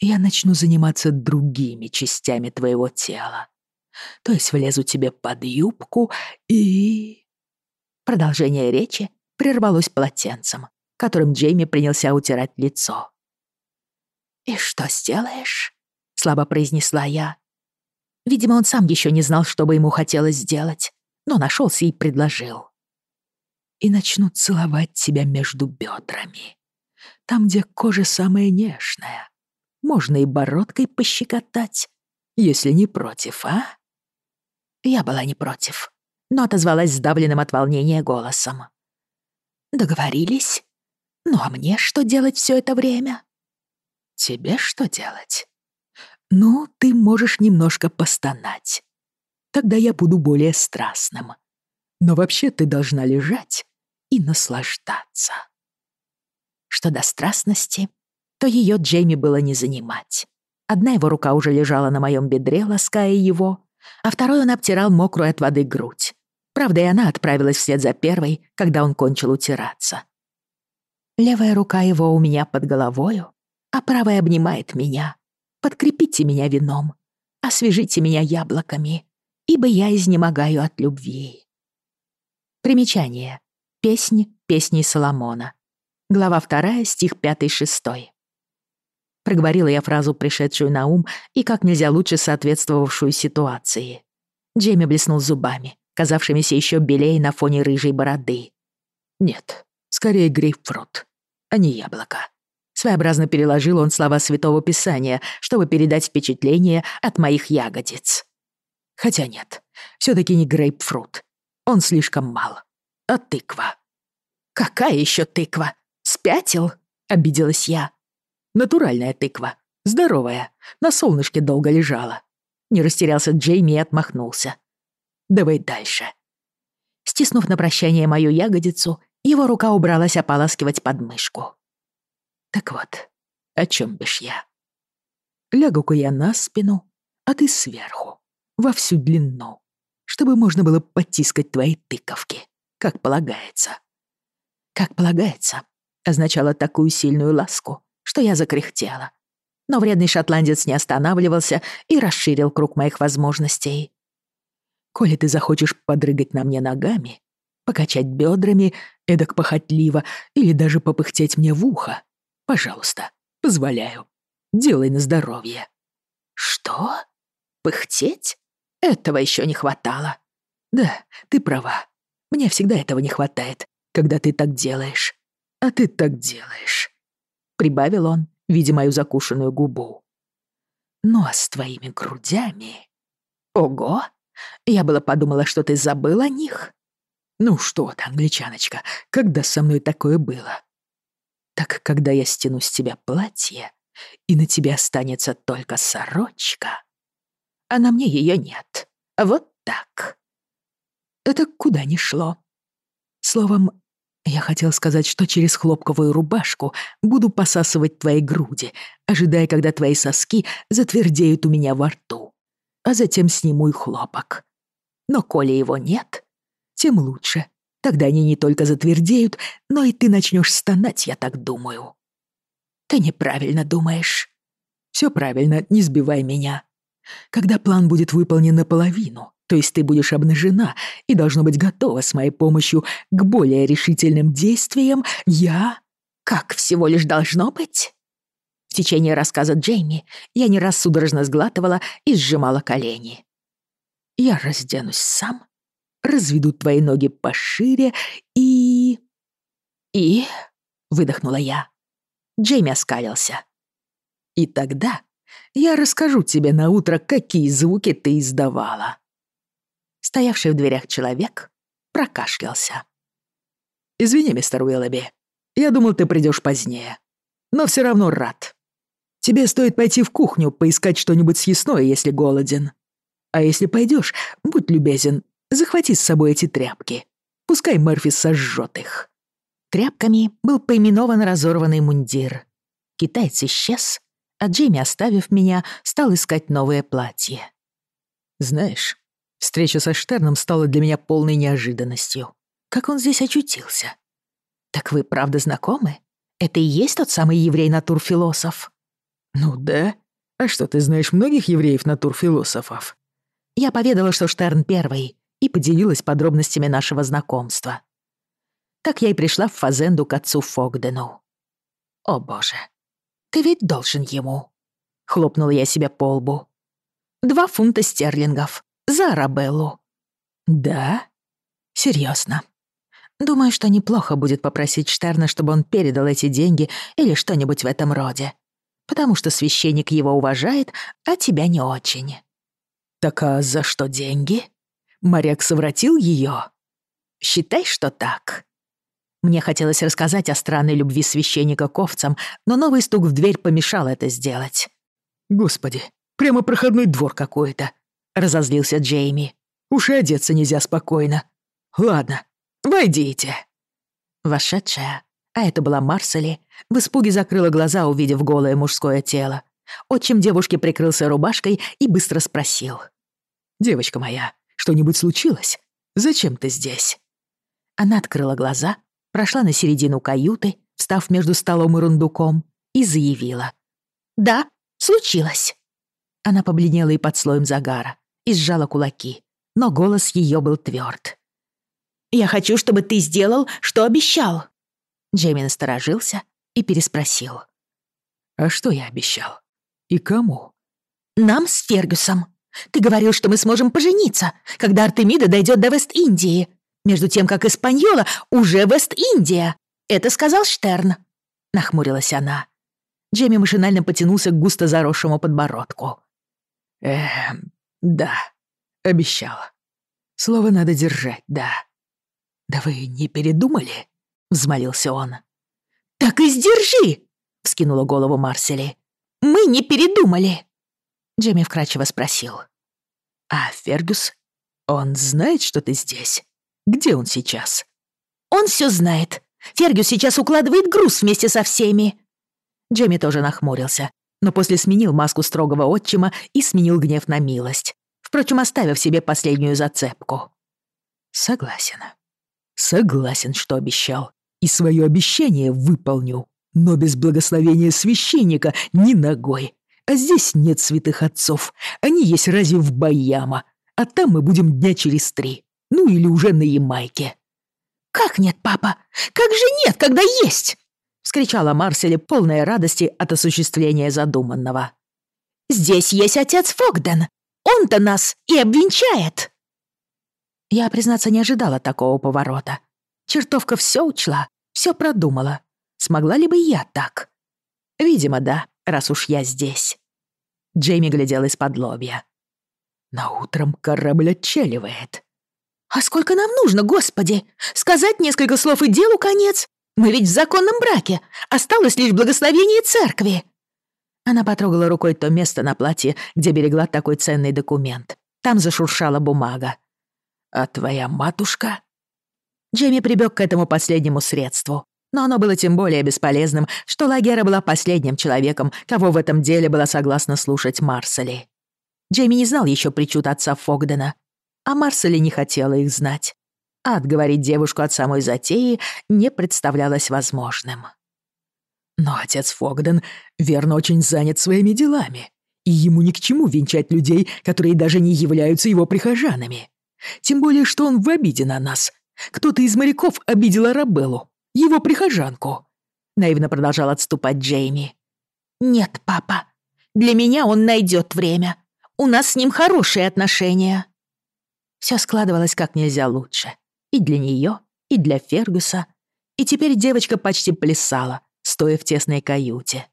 я начну заниматься другими частями твоего тела. То есть влезу тебе под юбку и...» Продолжение речи прервалось полотенцем, которым Джейми принялся утирать лицо. «И что сделаешь?» — слабо произнесла я. Видимо, он сам еще не знал, что бы ему хотелось сделать, но нашелся и предложил. «И начну целовать тебя между бедрами, там, где кожа самая нежная. Можно и бородкой пощекотать, если не против, а?» Я была не против, но отозвалась сдавленным от волнения голосом. «Договорились? Ну а мне что делать все это время?» «Тебе что делать?» «Ну, ты можешь немножко постонать. Тогда я буду более страстным. Но вообще ты должна лежать и наслаждаться». Что до страстности, то ее Джейми было не занимать. Одна его рука уже лежала на моем бедре, лаская его, а второй он обтирал мокрую от воды грудь. Правда, и она отправилась вслед за первой, когда он кончил утираться. Левая рука его у меня под головою, а правая обнимает меня. Подкрепите меня вином, освежите меня яблоками, ибо я изнемогаю от любви. Примечание. Песни песней Соломона. Глава 2, стих 5-6. Проговорила я фразу, пришедшую на ум и как нельзя лучше соответствовавшую ситуации. Джейми блеснул зубами, казавшимися еще белее на фоне рыжей бороды. «Нет, скорее грейпфрут, а не яблоко». Своеобразно переложил он слова Святого Писания, чтобы передать впечатление от моих ягодиц. Хотя нет, все таки не грейпфрут. Он слишком мал. А тыква? «Какая еще тыква? Спятил?» — обиделась я. Натуральная тыква. Здоровая. На солнышке долго лежала. Не растерялся Джейми и отмахнулся. Давай дальше. Стиснув на прощание мою ягодицу, его рука убралась ополаскивать подмышку. Так вот, о чем бишь я? Лягу-ка я на спину, а ты сверху, во всю длину, чтобы можно было потискать твои тыковки, как полагается. Как полагается, означало такую сильную ласку, что я закряхтела. Но вредный шотландец не останавливался и расширил круг моих возможностей. «Коли ты захочешь подрыгать на мне ногами, покачать бедрами, эдак похотливо или даже попыхтеть мне в ухо, пожалуйста, позволяю. Делай на здоровье». «Что? Пыхтеть? Этого еще не хватало». «Да, ты права. Мне всегда этого не хватает, когда ты так делаешь. А ты так делаешь прибавил он, видя мою закушенную губу. «Ну а с твоими грудями...» «Ого! Я было подумала, что ты забыл о них». «Ну что ты, англичаночка, когда со мной такое было?» «Так когда я стяну с тебя платье, и на тебе останется только сорочка, а на мне ее нет. Вот так». Это куда ни шло. Словом, я хотел сказать, что через хлопковую рубашку буду посасывать твои груди, ожидая, когда твои соски затвердеют у меня во рту. А затем сниму и хлопок. Но коли его нет, тем лучше. Тогда они не только затвердеют, но и ты начнешь стонать, я так думаю. Ты неправильно думаешь. Все правильно, не сбивай меня. Когда план будет выполнен наполовину, то есть ты будешь обнажена и должно быть готова с моей помощью к более решительным действиям. Я... Как всего лишь должно быть? В течение рассказа Джейми я не раз судорожно сглатывала и сжимала колени. Я разденусь сам, разведу твои ноги пошире и... И... Выдохнула я. Джейми оскалился. И тогда я расскажу тебе на утро, какие звуки ты издавала стоявший в дверях человек, прокашлялся. «Извини, мистер Уиллоби, я думал, ты придешь позднее. Но все равно рад. Тебе стоит пойти в кухню, поискать что-нибудь съестное, если голоден. А если пойдешь, будь любезен, захвати с собой эти тряпки. Пускай Мерфи сожжет их». Тряпками был поименован разорванный мундир. Китаец исчез, а Джейми, оставив меня, стал искать новое платье. «Знаешь, Встреча со Штерном стала для меня полной неожиданностью. Как он здесь очутился? Так вы правда знакомы? Это и есть тот самый еврей-натурфилософ? Ну да. А что, ты знаешь многих евреев-натурфилософов? Я поведала, что Штерн первый, и поделилась подробностями нашего знакомства. Так я и пришла в Фазенду к отцу Фогдену. «О боже, ты ведь должен ему!» — хлопнула я себя по лбу. «Два фунта стерлингов за Арабеллу». «Да? Серьезно. Думаю, что неплохо будет попросить Штерна, чтобы он передал эти деньги или что-нибудь в этом роде. Потому что священник его уважает, а тебя не очень». «Так а за что деньги? Моряк совратил ее?» «Считай, что так», мне хотелось рассказать о странной любви священника к овцам, но новый стук в дверь помешал это сделать. «Господи, прямо проходной двор какой-то», — разозлился Джейми. «Уж и одеться нельзя спокойно. Ладно, войдите». Вошедшая, а это была Марсели, в испуге закрыла глаза, увидев голое мужское тело. Отчим девушки прикрылся рубашкой и быстро спросил. «Девочка моя, что-нибудь случилось? Зачем ты здесь?» Она открыла глаза прошла на середину каюты, встав между столом и рундуком, и заявила. «Да, случилось». Она побледнела и под слоем загара, и сжала кулаки, но голос ее был тверд. «Я хочу, чтобы ты сделал, что обещал». Джейми насторожился и переспросил. «А что я обещал? И кому?» «Нам с Фергюсом. Ты говорил, что мы сможем пожениться, когда Артемида дойдет до Вест-Индии. Между тем, как Испаньола уже Вест-Индия. Это сказал Штерн. Нахмурилась она. Джейми машинально потянулся к густо заросшему подбородку. Эм, да, обещала. Слово надо держать, да. Да вы не передумали? Взмолился он. Так и сдержи! Вскинула голову Марсели. Мы не передумали. Джейми вкрадчиво спросил. А Фергюс, он знает, что ты здесь? Где он сейчас?» «Он все знает. Фергюс сейчас укладывает груз вместе со всеми». Джемми тоже нахмурился, но после сменил маску строгого отчима и сменил гнев на милость, впрочем, оставив себе последнюю зацепку. «Согласен. Согласен, что обещал. И свое обещание выполню. Но без благословения священника ни ногой. А здесь нет святых отцов. Они есть разве в Баяма. А там мы будем дня через три. Ну или уже на Ямайке». «Как нет, папа? Как же нет, когда есть?» — вскричала Марселе, полная радости от осуществления задуманного. «Здесь есть отец Фогден. Он-то нас и обвенчает!» Я, признаться, не ожидала такого поворота. Чертовка все учла, все продумала. Смогла ли бы я так? Видимо, да, раз уж я здесь. Джейми глядел из-под лобья. «На утром корабль отчаливает», «А сколько нам нужно, Господи? Сказать несколько слов и делу конец? Мы ведь в законном браке. Осталось лишь благословение церкви». Она потрогала рукой то место на платье, где берегла такой ценный документ. Там зашуршала бумага. «А твоя матушка?» Джейми прибег к этому последнему средству. Но оно было тем более бесполезным, что Лагера была последним человеком, кого в этом деле была согласна слушать Марсели. Джейми не знал еще причуд отца Фогдена, а Марсели не хотела их знать. А отговорить девушку от самой затеи не представлялось возможным. Но отец Фогден верно очень занят своими делами, и ему ни к чему венчать людей, которые даже не являются его прихожанами. Тем более, что он в обиде на нас. Кто-то из моряков обидел Арабеллу, его прихожанку. Наивно продолжал отступать Джейми. «Нет, папа, для меня он найдет время. У нас с ним хорошие отношения». Все складывалось как нельзя лучше. И для нее, и для Фергюса. И теперь девочка почти плясала, стоя в тесной каюте.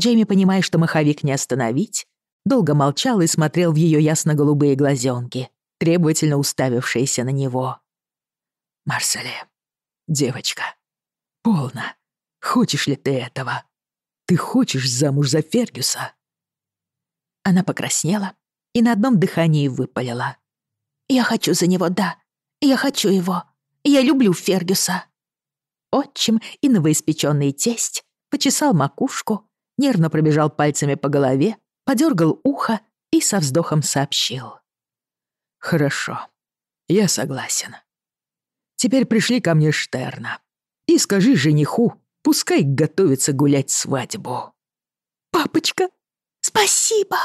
Джейми, понимая, что маховик не остановить, долго молчал и смотрел в ее ясно-голубые глазенки, требовательно уставившиеся на него. «Марселе, девочка, полно. Хочешь ли ты этого? Ты хочешь замуж за Фергюса?» Она покраснела и на одном дыхании выпалила. «Я хочу за него, да. Я хочу его. Я люблю Фергюса». Отчим и новоиспеченный тесть почесал макушку, нервно пробежал пальцами по голове, подергал ухо и со вздохом сообщил. «Хорошо, я согласен. Теперь пришли ко мне Штерна. И скажи жениху, пускай готовится гулять свадьбу». «Папочка, спасибо!»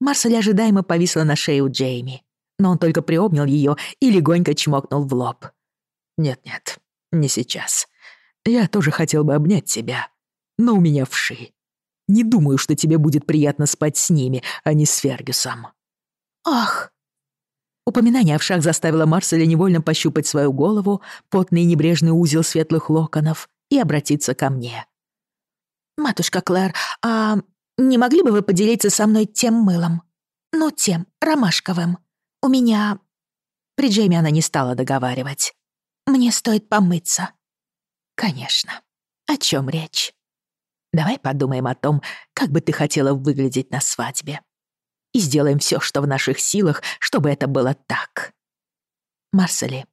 Марсель ожидаемо повисла на шее у Джейми, но он только приобнял ее и легонько чмокнул в лоб. «Нет-нет, не сейчас. Я тоже хотел бы обнять тебя, но у меня вши. Не думаю, что тебе будет приятно спать с ними, а не с Фергюсом». «Ах!» Упоминание о вшах заставило Марселя невольно пощупать свою голову, потный и небрежный узел светлых локонов, и обратиться ко мне. «Матушка Клэр, а не могли бы вы поделиться со мной тем мылом? Ну, тем, ромашковым. У меня...» При Джейми она не стала договаривать. «Мне стоит помыться». «Конечно. О чем речь? Давай подумаем о том, как бы ты хотела выглядеть на свадьбе. И сделаем все, что в наших силах, чтобы это было так». Марсели,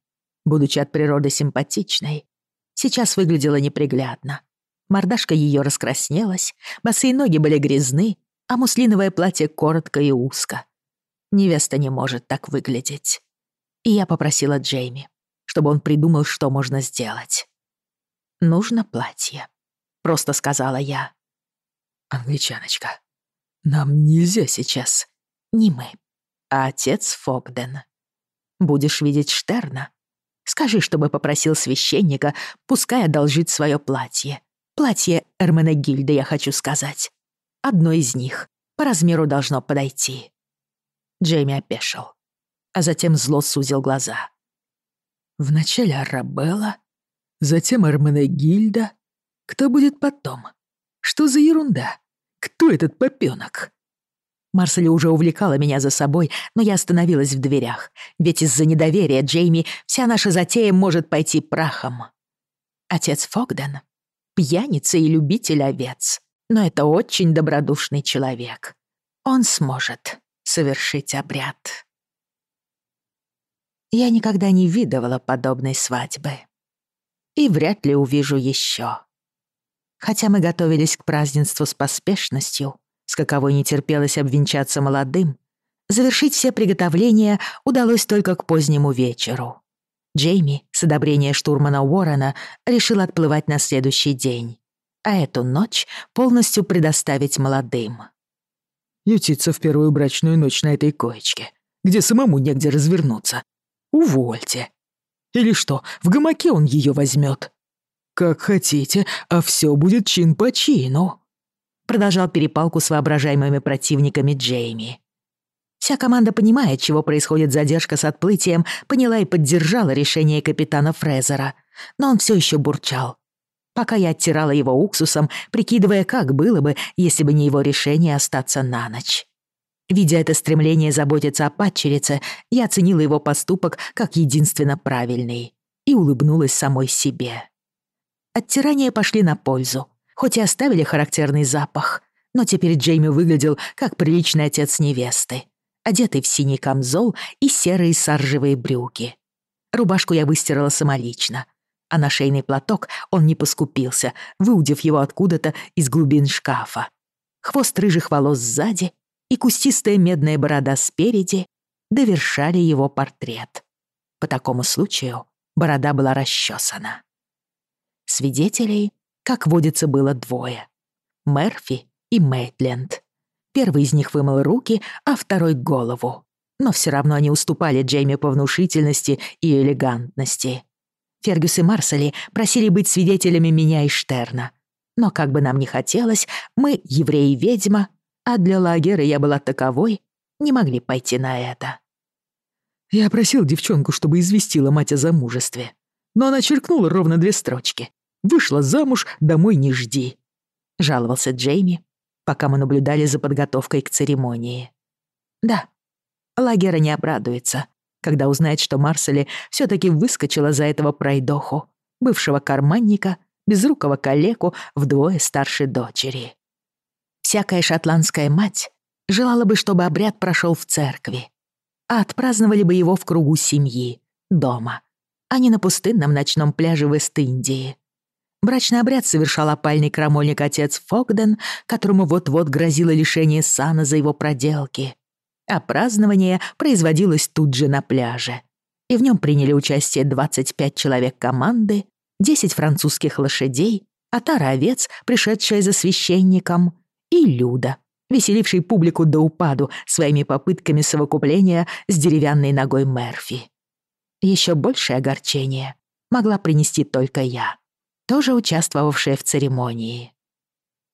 будучи от природы симпатичной, сейчас выглядела неприглядно. Мордашка ее раскраснелась, босые ноги были грязны, а муслиновое платье коротко и узко. Невеста не может так выглядеть. И я попросила Джейми, чтобы он придумал, что можно сделать. «Нужно платье», — просто сказала я. «Англичаночка, нам нельзя сейчас. Не мы, а отец Фогден. Будешь видеть Штерна? Скажи, чтобы попросил священника, пускай одолжит свое платье. Платье Эрменегильды, я хочу сказать. Одно из них. По размеру должно подойти. Джейми опешил, а затем зло сузил глаза. Вначале Арабелла, затем Эрменегильда. Кто будет потом? Что за ерунда? Кто этот попёнок? Марсель уже увлекала меня за собой, но я остановилась в дверях, ведь из-за недоверия Джейми вся наша затея может пойти прахом. Отец Фогден пьяница и любитель овец, но это очень добродушный человек. Он сможет совершить обряд. Я никогда не видывала подобной свадьбы. И вряд ли увижу еще. Хотя мы готовились к празднеству с поспешностью, с каковой не терпелось обвенчаться молодым, завершить все приготовления удалось только к позднему вечеру. Джейми, с одобрения штурмана Уоррена, решил отплывать на следующий день, а эту ночь полностью предоставить молодым. «Ютиться в первую брачную ночь на этой коечке, где самому негде развернуться. Увольте. Или что, в гамаке он ее возьмет? Как хотите, а все будет чин по чину», продолжал перепалку с воображаемыми противниками Джейми. Вся команда понимает, чего происходит задержка с отплытием, поняла и поддержала решение капитана Фрезера. Но он все еще бурчал. Пока я оттирала его уксусом, прикидывая, как было бы, если бы не его решение остаться на ночь. Видя это стремление заботиться о падчерице, я оценила его поступок как единственно правильный и улыбнулась самой себе. Оттирания пошли на пользу, хоть и оставили характерный запах, но теперь Джейми выглядел как приличный отец невесты одетый в синий камзол и серые саржевые брюки. Рубашку я выстирала самолично, а на шейный платок он не поскупился, выудив его откуда-то из глубин шкафа. Хвост рыжих волос сзади и кустистая медная борода спереди довершали его портрет. По такому случаю борода была расчесана. Свидетелей, как водится, было двое — Мерфи и Мейтленд. Первый из них вымыл руки, а второй — голову. Но все равно они уступали Джейми по внушительности и элегантности. Фергюс и Марсели просили быть свидетелями меня и Штерна. Но как бы нам ни хотелось, мы, евреи-ведьма, а для лагеря я была таковой, не могли пойти на это. Я просил девчонку, чтобы известила мать о замужестве. Но она черкнула ровно две строчки. «Вышла замуж, домой не жди», — жаловался Джейми, пока мы наблюдали за подготовкой к церемонии. Да, Лагера не обрадуется, когда узнает, что Марсели все таки выскочила за этого пройдоху, бывшего карманника, безрукого калеку вдвое старше дочери. Всякая шотландская мать желала бы, чтобы обряд прошел в церкви, а отпраздновали бы его в кругу семьи, дома, а не на пустынном ночном пляже Вест-Индии. Брачный обряд совершал опальный крамольник отец Фогден, которому вот-вот грозило лишение сана за его проделки. А празднование производилось тут же на пляже. И в нем приняли участие 25 человек команды, 10 французских лошадей, отара овец, пришедшая за священником, и Люда, веселивший публику до упаду своими попытками совокупления с деревянной ногой Мерфи. Еще большее огорчение могла принести только я, тоже участвовавшая в церемонии.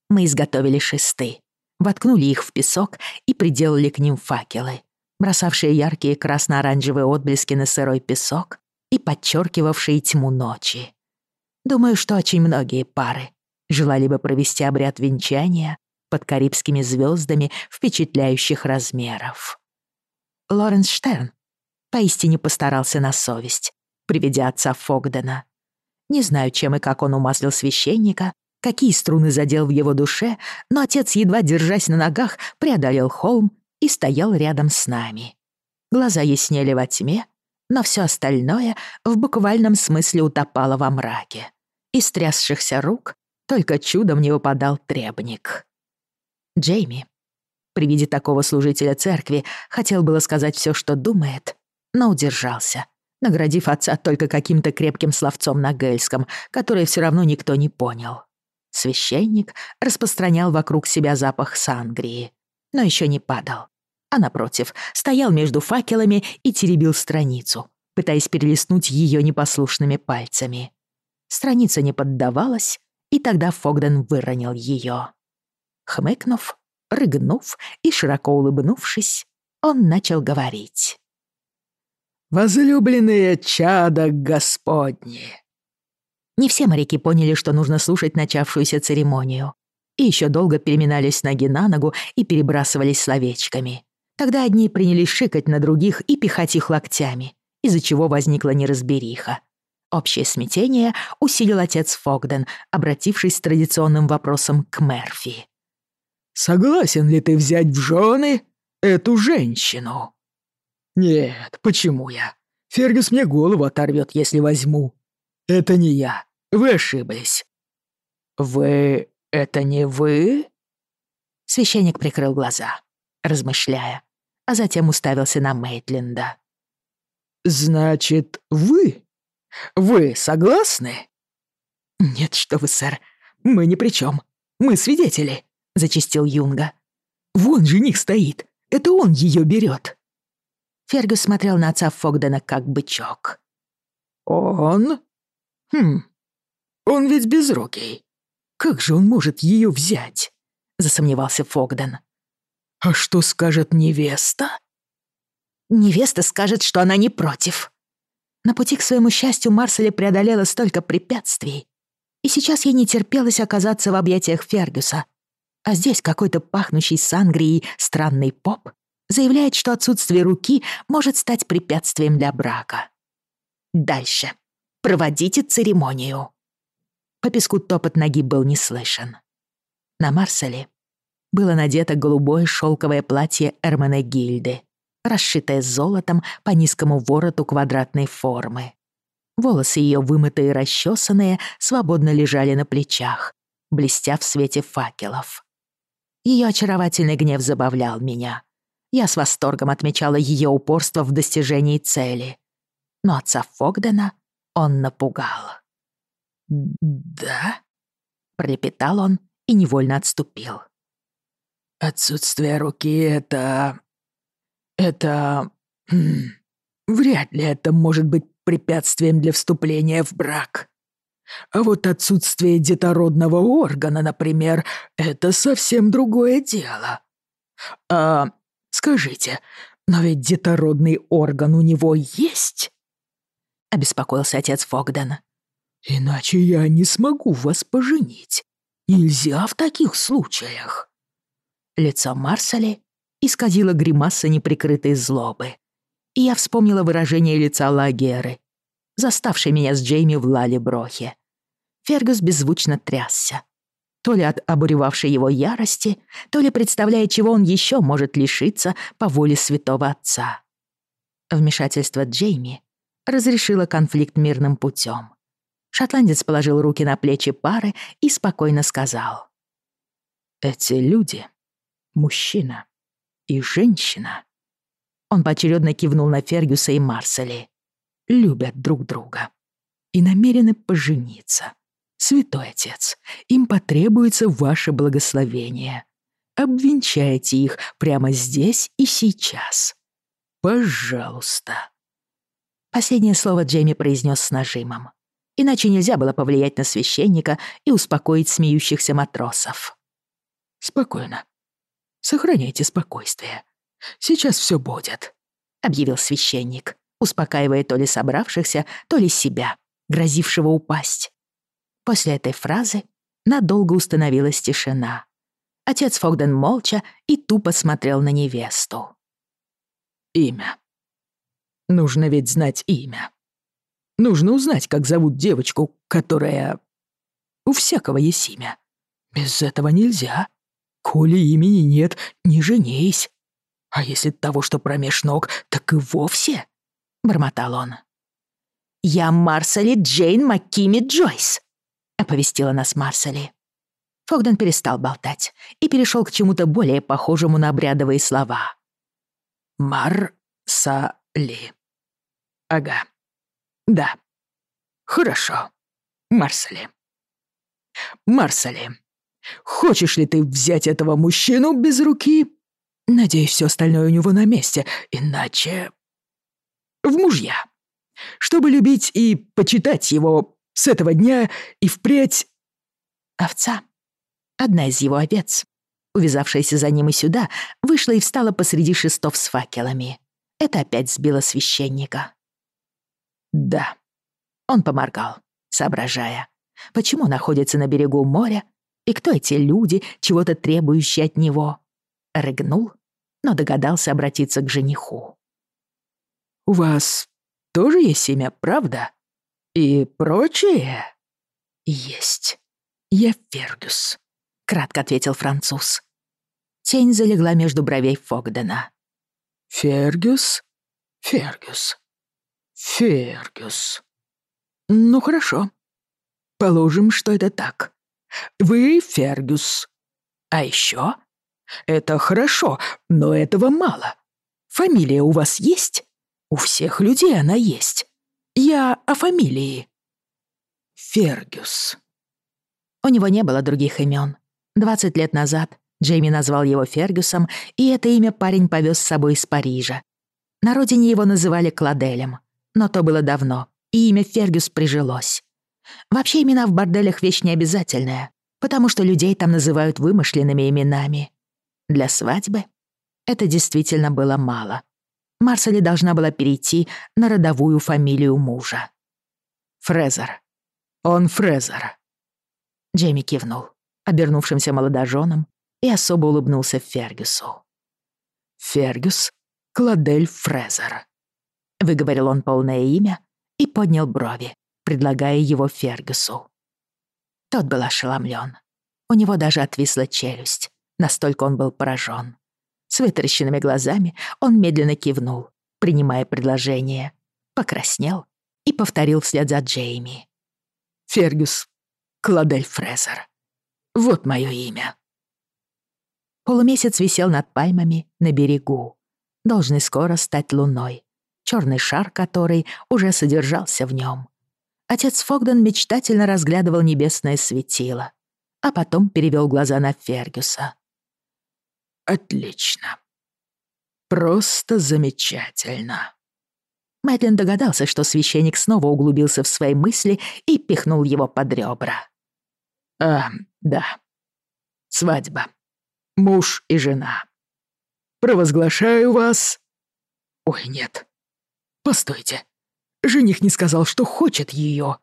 Мы изготовили шесты, воткнули их в песок и приделали к ним факелы, бросавшие яркие красно-оранжевые отблески на сырой песок и подчеркивавшие тьму ночи. Думаю, что очень многие пары желали бы провести обряд венчания под карибскими звездами впечатляющих размеров. Лоренс Штерн поистине постарался на совесть, приведя отца Фогдена. Не знаю, чем и как он умаслил священника, какие струны задел в его душе, но отец, едва держась на ногах, преодолел холм и стоял рядом с нами. Глаза яснели во тьме, но все остальное в буквальном смысле утопало во мраке. Из трясшихся рук только чудом не выпадал требник. Джейми, при виде такого служителя церкви, хотел было сказать все, что думает, но удержался, наградив отца только каким-то крепким словцом на гельском, которое все равно никто не понял. Священник распространял вокруг себя запах сангрии, но еще не падал, а напротив, стоял между факелами и теребил страницу, пытаясь перелистнуть ее непослушными пальцами. Страница не поддавалась, и тогда Фогден выронил ее. Хмыкнув, рыгнув и широко улыбнувшись, он начал говорить. «Возлюбленные чада Господни!» Не все моряки поняли, что нужно слушать начавшуюся церемонию, и еще долго переминались ноги на ногу и перебрасывались словечками. Тогда одни принялись шикать на других и пихать их локтями, из-за чего возникла неразбериха. Общее смятение усилил отец Фогден, обратившись с традиционным вопросом к Мерфи. «Согласен ли ты взять в жены эту женщину?» «Нет, почему я? Фергюс мне голову оторвет, если возьму. Это не я. Вы ошиблись». «Вы... это не вы?» Священник прикрыл глаза, размышляя, а затем уставился на Мейтленда. «Значит, вы? Вы согласны?» «Нет, что вы, сэр, мы ни при чем. Мы свидетели», — зачистил Юнга. «Вон жених стоит, это он ее берет. Фергюс смотрел на отца Фогдена как бычок. «Он? Хм, он ведь безрукий. Как же он может ее взять?» — засомневался Фогден. «А что скажет невеста?» «Невеста скажет, что она не против». На пути к своему счастью Марселе преодолела столько препятствий, и сейчас ей не терпелось оказаться в объятиях Фергюса. А здесь какой-то пахнущий сангрией странный поп заявляет, что отсутствие руки может стать препятствием для брака. Дальше. Проводите церемонию. По песку топот ноги был не слышен. На Марселе было надето голубое шелковое платье Эрмене Гильды, расшитое золотом по низкому вороту квадратной формы. Волосы ее, вымытые и расчесанные, свободно лежали на плечах, блестя в свете факелов. Ее очаровательный гнев забавлял меня. Я с восторгом отмечала ее упорство в достижении цели. Но отца Фогдена он напугал. «Да?» — пролепетал он и невольно отступил. «Отсутствие руки — это... это... Хм, вряд ли это может быть препятствием для вступления в брак. А вот отсутствие детородного органа, например, это совсем другое дело. А Скажите, но ведь детородный орган у него есть?» Обеспокоился отец Фогден. «Иначе я не смогу вас поженить. Нельзя в таких случаях». Лицо Марсали исказило гримаса неприкрытой злобы. И я вспомнила выражение лица Лагеры, заставшей меня с Джейми в Лале-Брохе. Фергус беззвучно трясся, то ли от обуревавшей его ярости, то ли представляя, чего он еще может лишиться по воле святого отца. Вмешательство Джейми разрешило конфликт мирным путем. Шотландец положил руки на плечи пары и спокойно сказал. «Эти люди — мужчина и женщина». Он поочередно кивнул на Фергюса и Марсели. «Любят друг друга и намерены пожениться. Святой Отец, им потребуется ваше благословение. обвенчайте их прямо здесь и сейчас. Пожалуйста». Последнее слово Джейми произнес с нажимом. Иначе нельзя было повлиять на священника и успокоить смеющихся матросов. «Спокойно. Сохраняйте спокойствие. Сейчас все будет», — объявил священник, успокаивая то ли собравшихся, то ли себя, грозившего упасть. После этой фразы надолго установилась тишина. Отец Фогден молча и тупо смотрел на невесту. «Имя. Нужно ведь знать имя. Нужно узнать, как зовут девочку, которая... У всякого есть имя. Без этого нельзя. Коли имени нет, не женись. А если того, что промеж ног, так и вовсе...» — бормотал он. «Я Марсали Джейн Маккими Джойс», — оповестила нас Марсали. Фогден перестал болтать и перешел к чему-то более похожему на обрядовые слова. «Мар-са-ли. Ага. Да. Хорошо. Марсали. Марсали, хочешь ли ты взять этого мужчину без руки? Надеюсь, все остальное у него на месте, иначе... В мужья. Чтобы любить и почитать его с этого дня и впредь... Овца, одна из его овец, увязавшаяся за ним и сюда, вышла и встала посреди шестов с факелами. Это опять сбило священника. Да. Он поморгал, соображая, почему находится на берегу моря и кто эти люди, чего-то требующие от него. Рыгнул, но догадался обратиться к жениху. «У вас тоже есть имя, правда? И прочее?» «Есть. Я Фергюс», — кратко ответил француз. Тень залегла между бровей Фогдена. «Фергюс? Фергюс. Фергюс. Ну хорошо. Положим, что это так. Вы Фергюс. А еще? Это хорошо, но этого мало. Фамилия у вас есть? У всех людей она есть. Я о фамилии. Фергюс. У него не было других имен. Двадцать лет назад Джейми назвал его Фергюсом, и это имя парень повез с собой из Парижа. На родине его называли Кладелем но то было давно, и имя Фергюс прижилось. Вообще имена в борделях вещь необязательная, потому что людей там называют вымышленными именами. Для свадьбы это действительно было мало. Марсели должна была перейти на родовую фамилию мужа. Фрезер. Он Фрезер. Джейми кивнул, обернувшимся молодоженам, и особо улыбнулся Фергюсу. Фергюс Кладель Фрезер. — выговорил он полное имя и поднял брови, предлагая его Фергюсу. Тот был ошеломлен. У него даже отвисла челюсть, настолько он был поражен. С вытаращенными глазами он медленно кивнул, принимая предложение, покраснел и повторил вслед за Джейми. «Фергюс Кладель Фрезер. Вот мое имя». Полумесяц висел над пальмами на берегу, должный скоро стать луной, черный шар который уже содержался в нем. Отец Фогден мечтательно разглядывал небесное светило, а потом перевел глаза на Фергюса. «Отлично. Просто замечательно». Мэтлин догадался, что священник снова углубился в свои мысли и пихнул его под ребра. «А, да. Свадьба. Муж и жена. Провозглашаю вас...» «Ой, нет. Постойте. Жених не сказал, что хочет ее.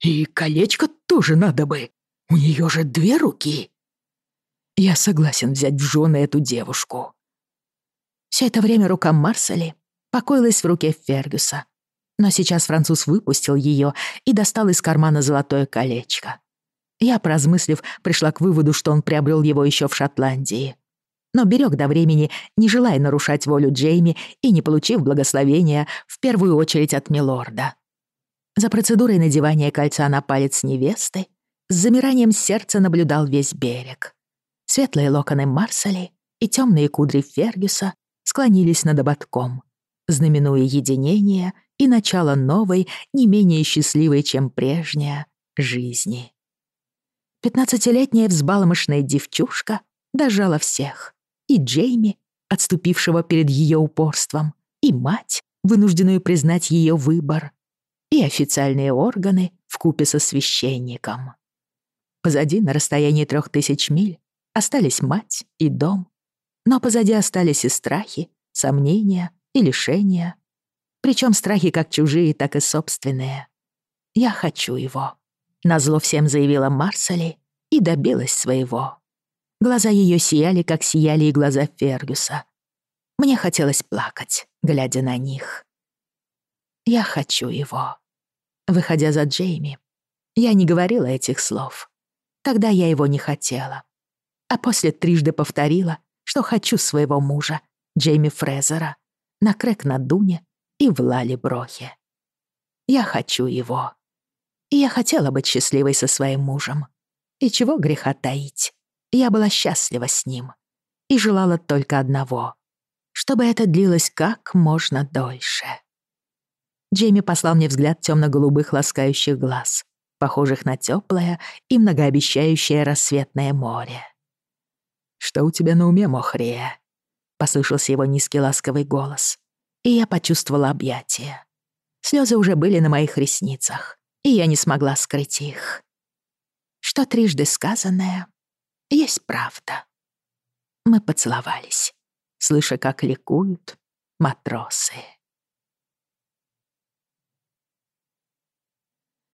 И колечко тоже надо бы. У нее же две руки. Я согласен взять в жены эту девушку. Все это время рука Марсели покоилась в руке Фергюса. Но сейчас француз выпустил ее и достал из кармана золотое колечко. Я, поразмыслив, пришла к выводу, что он приобрел его еще в Шотландии но берег до времени, не желая нарушать волю Джейми и не получив благословения, в первую очередь от милорда. За процедурой надевания кольца на палец невесты с замиранием сердца наблюдал весь берег. Светлые локоны Марсали и темные кудри Фергюса склонились над ободком, знаменуя единение и начало новой, не менее счастливой, чем прежняя, жизни. Пятнадцатилетняя взбалмошная девчушка Дожала всех. И Джейми, отступившего перед ее упорством, и мать, вынужденную признать ее выбор, и официальные органы в купе со священником. Позади, на расстоянии трех тысяч миль, остались мать и дом, но позади остались и страхи, сомнения и лишения. Причем страхи как чужие, так и собственные. Я хочу его. Назло всем заявила Марсали и добилась своего. Глаза ее сияли, как сияли и глаза Фергюса. Мне хотелось плакать, глядя на них. Я хочу его. Выходя за Джейми, я не говорила этих слов. Тогда я его не хотела. А после трижды повторила, что хочу своего мужа, Джейми Фрезера, на Крэк на Дуне и в Лале. Я хочу его. И я хотела быть счастливой со своим мужем. И чего греха таить. Я была счастлива с ним. И желала только одного. Чтобы это длилось как можно дольше. Джейми послал мне взгляд темно-голубых ласкающих глаз, похожих на теплое и многообещающее рассветное море. «Что у тебя на уме, Мохрия?» — послышался его низкий ласковый голос, и я почувствовала объятие. Слезы уже были на моих ресницах, и я не смогла скрыть их. Что трижды сказанное есть правда. Мы поцеловались, слыша, как ликуют матросы.